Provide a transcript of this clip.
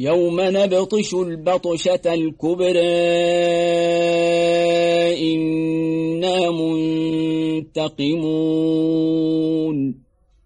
يوم نبطش البطشة الكبرى إنا منتقمون.